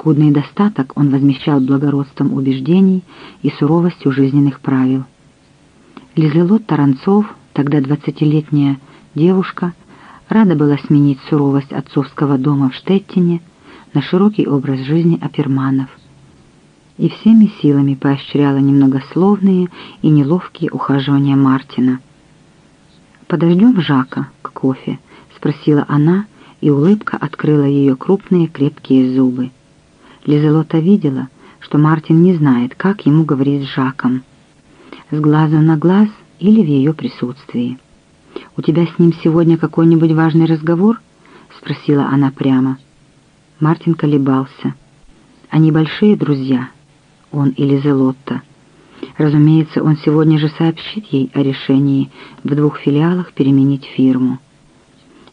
Скудный достаток он возмещал благородством убеждений и суровостью жизненных правил. Лизелот Таранцов, тогда двадцатилетняя девушка, рада была сменить суровость отцовского дома в Штеттине на широкий образ жизни Аперманов и всеми силами поощряла немногословные и неловкие ухаживания Мартина. «Подождем Жака к кофе?» — спросила она, и улыбка открыла ее крупные крепкие зубы. Лизелота видела, что Мартин не знает, как ему говорить с Жаком. С глазу на глаз или в ее присутствии. «У тебя с ним сегодня какой-нибудь важный разговор?» — спросила она прямо. Мартин колебался. «Они большие друзья, он и Лизелотта. Разумеется, он сегодня же сообщит ей о решении в двух филиалах переменить фирму.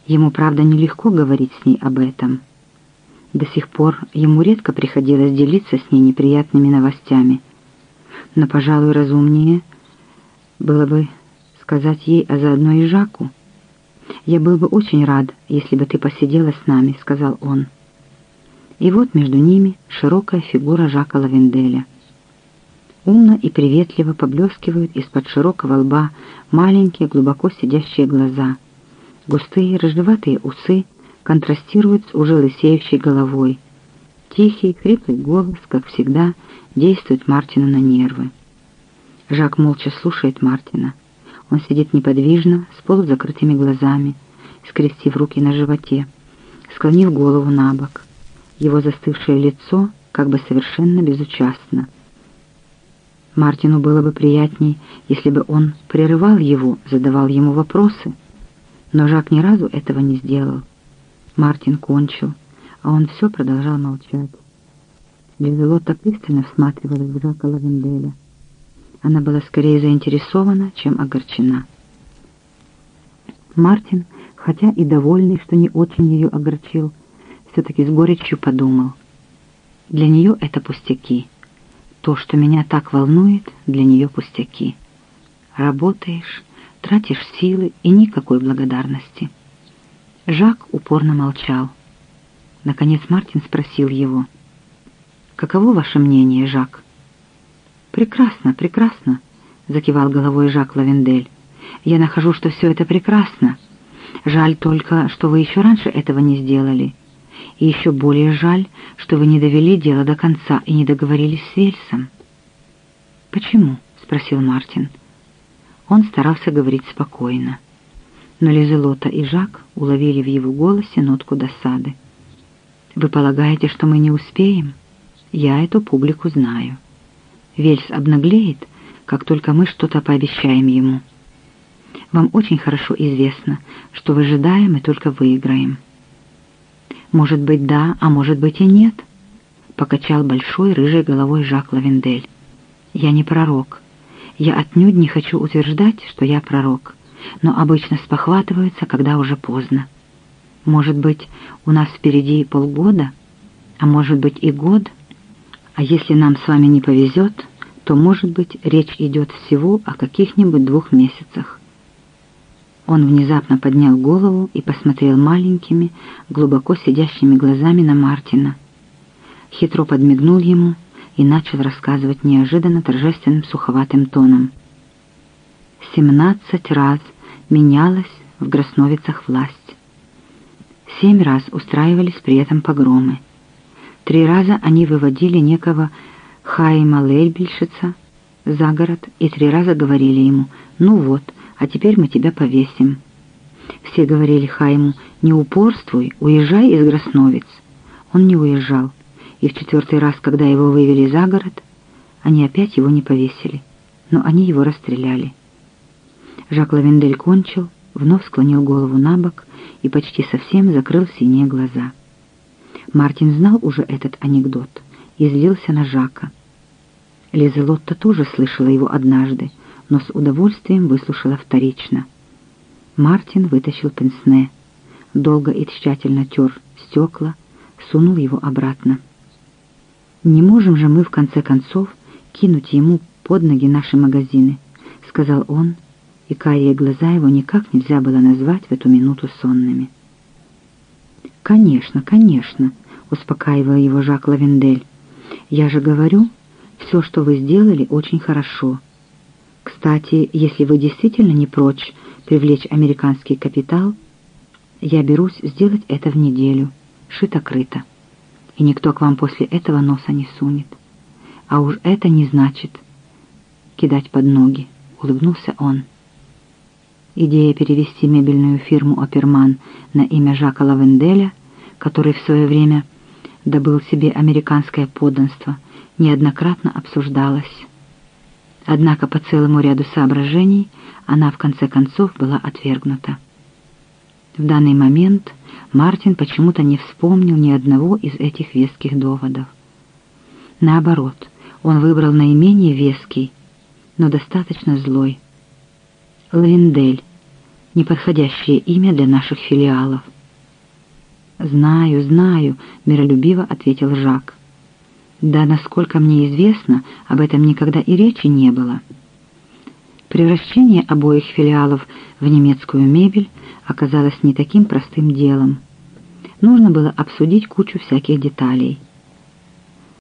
Ему, правда, нелегко говорить с ней об этом». До сих пор ему редко приходилось делиться с ней неприятными новостями. Но, пожалуй, разумнее было бы сказать ей, а заодно и Жаку. «Я был бы очень рад, если бы ты посидела с нами», — сказал он. И вот между ними широкая фигура Жака Лавенделя. Умно и приветливо поблескивают из-под широкого лба маленькие, глубоко сидящие глаза, густые рыжеватые усы — контрастирует с уже лысеющей головой. Тихий, хриплый голос, как всегда, действует Мартину на нервы. Жак молча слушает Мартина. Он сидит неподвижно, с полузакрытыми глазами, скрестив руки на животе, склонив голову на бок. Его застывшее лицо как бы совершенно безучастно. Мартину было бы приятней, если бы он прерывал его, задавал ему вопросы, но Жак ни разу этого не сделал. Мартин кончил, а он все продолжал молчать. Лизелотта пристально всматривалась в Жака Лавенделя. Она была скорее заинтересована, чем огорчена. Мартин, хотя и довольный, что не очень ее огорчил, все-таки с горечью подумал. Для нее это пустяки. То, что меня так волнует, для нее пустяки. Работаешь, тратишь силы и никакой благодарности. Жак упорно молчал. Наконец Мартин спросил его. «Каково ваше мнение, Жак?» «Прекрасно, прекрасно», — закивал головой Жак Лавендель. «Я нахожу, что все это прекрасно. Жаль только, что вы еще раньше этого не сделали. И еще более жаль, что вы не довели дело до конца и не договорились с Вельсом». «Почему?» — спросил Мартин. Он старался говорить спокойно но Лизелота и Жак уловили в его голосе нотку досады. «Вы полагаете, что мы не успеем? Я эту публику знаю. Вельс обнаглеет, как только мы что-то пообещаем ему. Вам очень хорошо известно, что выжидаем и только выиграем». «Может быть, да, а может быть и нет», — покачал большой рыжей головой Жак Лавендель. «Я не пророк. Я отнюдь не хочу утверждать, что я пророк но обычно спохватываются, когда уже поздно. Может быть, у нас впереди полгода, а может быть и год, а если нам с вами не повезет, то, может быть, речь идет всего о каких-нибудь двух месяцах. Он внезапно поднял голову и посмотрел маленькими, глубоко сидящими глазами на Мартина. Хитро подмигнул ему и начал рассказывать неожиданно торжественным суховатым тоном. «Семнадцать раз менялась в Гросновицах власть. Семь раз устраивались при этом погромы. Три раза они выводили некого Хайма Лельбельшица за город и три раза говорили ему «Ну вот, а теперь мы тебя повесим». Все говорили Хайму «Не упорствуй, уезжай из Гросновиц». Он не уезжал, и в четвертый раз, когда его вывели за город, они опять его не повесили, но они его расстреляли. Жак Лавендель кончил, вновь склонил голову на бок и почти совсем закрыл синие глаза. Мартин знал уже этот анекдот и злился на Жака. Лизелотта тоже слышала его однажды, но с удовольствием выслушала вторично. Мартин вытащил пенсне, долго и тщательно тер стекла, сунул его обратно. «Не можем же мы, в конце концов, кинуть ему под ноги наши магазины», — сказал он, — и карие глаза его никак нельзя было назвать в эту минуту сонными. «Конечно, конечно», —— успокаивал его Жак Лавендель. «Я же говорю, все, что вы сделали, очень хорошо. Кстати, если вы действительно не прочь привлечь американский капитал, я берусь сделать это в неделю, шито-крыто, и никто к вам после этого носа не сунет. А уж это не значит кидать под ноги», — улыбнулся он. Идея перевести мебельную фирму «Оперман» на имя Жака Лавенделя, который в свое время добыл себе американское подданство, неоднократно обсуждалась. Однако по целому ряду соображений она в конце концов была отвергнута. В данный момент Мартин почему-то не вспомнил ни одного из этих веских доводов. Наоборот, он выбрал наименее веский, но достаточно злой. Лавендель — неподходящее имя для наших филиалов — «Знаю, знаю», — миролюбиво ответил Жак. «Да, насколько мне известно, об этом никогда и речи не было». Превращение обоих филиалов в немецкую мебель оказалось не таким простым делом. Нужно было обсудить кучу всяких деталей —